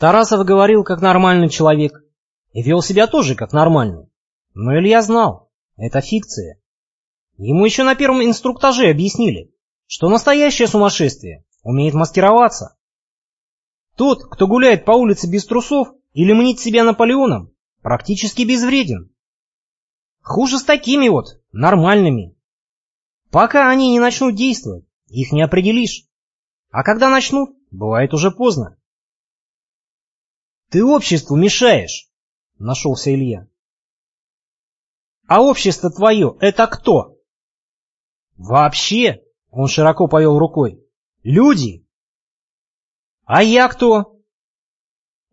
Тарасов говорил как нормальный человек и вел себя тоже как нормальный. Но Илья знал, это фикция. Ему еще на первом инструктаже объяснили, что настоящее сумасшествие умеет маскироваться. Тот, кто гуляет по улице без трусов или мнит себя Наполеоном, практически безвреден. Хуже с такими вот, нормальными. Пока они не начнут действовать, их не определишь. А когда начнут, бывает уже поздно. «Ты обществу мешаешь!» — нашелся Илья. «А общество твое — это кто?» «Вообще!» — он широко повел рукой. «Люди!» «А я кто?»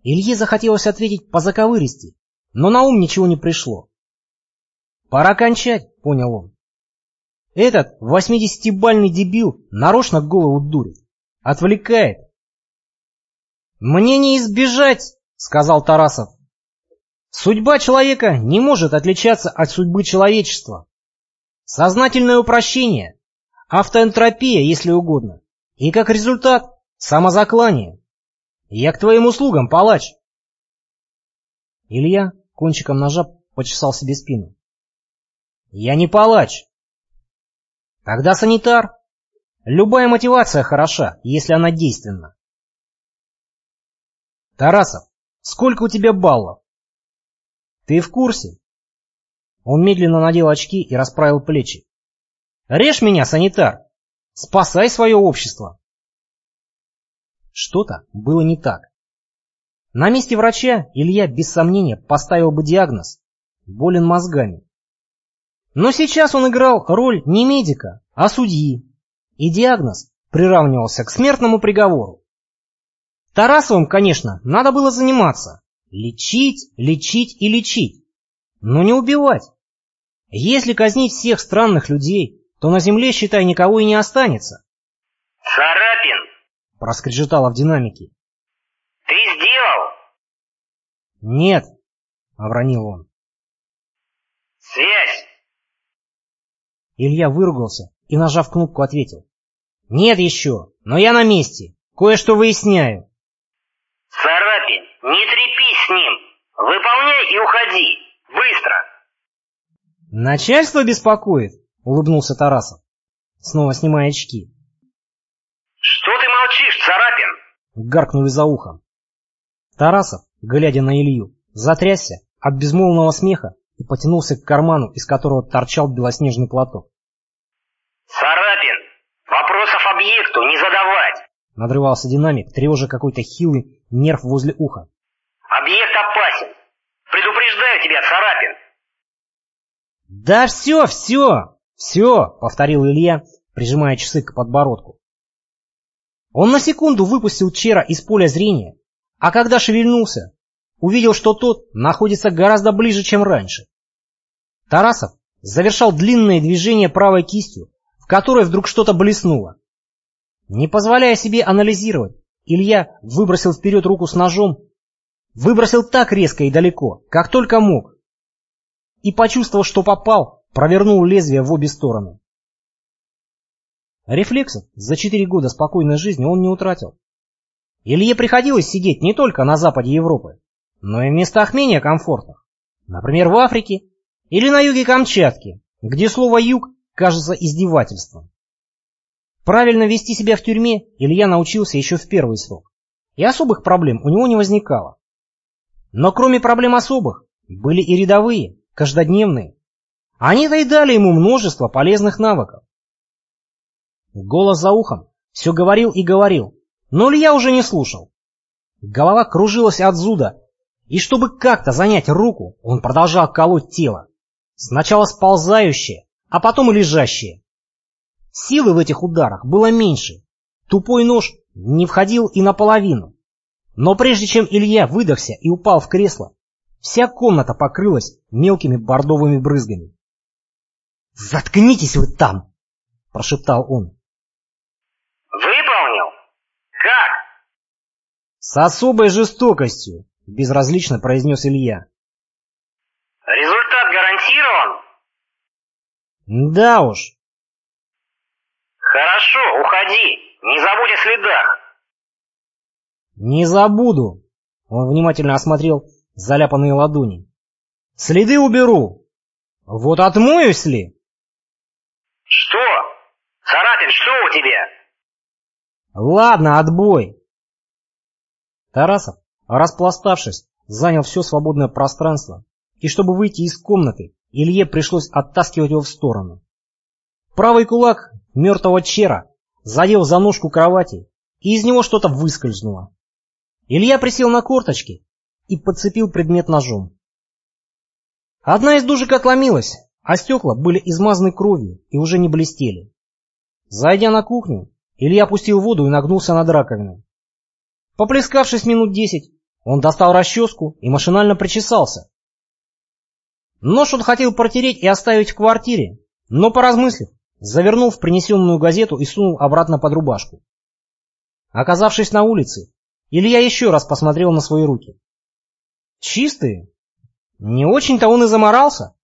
Илье захотелось ответить по заковыристи, но на ум ничего не пришло. «Пора кончать», — понял он. «Этот восьмидесятибальный дебил нарочно голову дурит, отвлекает». «Мне не избежать — сказал Тарасов. Судьба человека не может отличаться от судьбы человечества. Сознательное упрощение, автоэнтропия, если угодно, и как результат самозаклание. Я к твоим услугам, палач. Илья кончиком ножа почесал себе спину. Я не палач. Тогда санитар. Любая мотивация хороша, если она действенна. Тарасов, Сколько у тебя баллов? Ты в курсе? Он медленно надел очки и расправил плечи. Режь меня, санитар! Спасай свое общество! Что-то было не так. На месте врача Илья без сомнения поставил бы диагноз «болен мозгами». Но сейчас он играл роль не медика, а судьи, и диагноз приравнивался к смертному приговору. Тарасовым, конечно, надо было заниматься. Лечить, лечить и лечить. Но не убивать. Если казнить всех странных людей, то на земле, считай, никого и не останется. «Царапин!» — проскрежетало в динамике. «Ты сделал?» «Нет», — обронил он. «Связь!» Илья выругался и, нажав кнопку, ответил. «Нет еще, но я на месте. Кое-что выясняю». Не трепись с ним. Выполняй и уходи. Быстро. Начальство беспокоит, улыбнулся Тарасов, снова снимая очки. Что ты молчишь, Царапин? Гаркнули за ухом. Тарасов, глядя на Илью, затрясся от безмолвного смеха и потянулся к карману, из которого торчал белоснежный платок. «Царапин, вопросов объекту не задавать!» Надрывался динамик, тревожа какой-то хилый нерв возле уха. «Объект опасен! Предупреждаю тебя, Царапин!» «Да все, все, все!» — повторил Илья, прижимая часы к подбородку. Он на секунду выпустил Чера из поля зрения, а когда шевельнулся, увидел, что тот находится гораздо ближе, чем раньше. Тарасов завершал длинное движение правой кистью, в которой вдруг что-то блеснуло. Не позволяя себе анализировать, Илья выбросил вперед руку с ножом, выбросил так резко и далеко, как только мог, и, почувствовав, что попал, провернул лезвие в обе стороны. Рефлексов за четыре года спокойной жизни он не утратил. Илье приходилось сидеть не только на западе Европы, но и в местах менее комфортных, например, в Африке или на юге Камчатки, где слово «юг» кажется издевательством. Правильно вести себя в тюрьме Илья научился еще в первый срок, и особых проблем у него не возникало. Но кроме проблем особых, были и рядовые, каждодневные. Они-то и дали ему множество полезных навыков. Голос за ухом все говорил и говорил, но Илья уже не слушал. Голова кружилась от зуда, и чтобы как-то занять руку, он продолжал колоть тело. Сначала сползающее, а потом и лежащее. Силы в этих ударах было меньше. Тупой нож не входил и наполовину. Но прежде чем Илья выдохся и упал в кресло, вся комната покрылась мелкими бордовыми брызгами. «Заткнитесь вы там!» – прошептал он. «Выполнил? Как?» «С особой жестокостью», – безразлично произнес Илья. «Результат гарантирован?» «Да уж, Хорошо, уходи. Не забудь о следах. Не забуду, Он внимательно осмотрел заляпанные ладони. «Следы уберу. Вот отмоюсь ли?» «Что? Царапин, что у тебя?» «Ладно, отбой!» Тарасов, распластавшись, занял все свободное пространство, и чтобы выйти из комнаты, Илье пришлось оттаскивать его в сторону. Правый кулак мертвого чера задел за ножку кровати, и из него что-то выскользнуло. Илья присел на корточки и подцепил предмет ножом. Одна из дужек отломилась, а стекла были измазаны кровью и уже не блестели. Зайдя на кухню, Илья опустил воду и нагнулся над раковиной. Поплескавшись минут десять, он достал расческу и машинально причесался. Нож он хотел протереть и оставить в квартире, но, поразмыслив, завернул в принесенную газету и сунул обратно под рубашку. Оказавшись на улице, Илья еще раз посмотрел на свои руки. Чистые. Не очень-то он и заморался.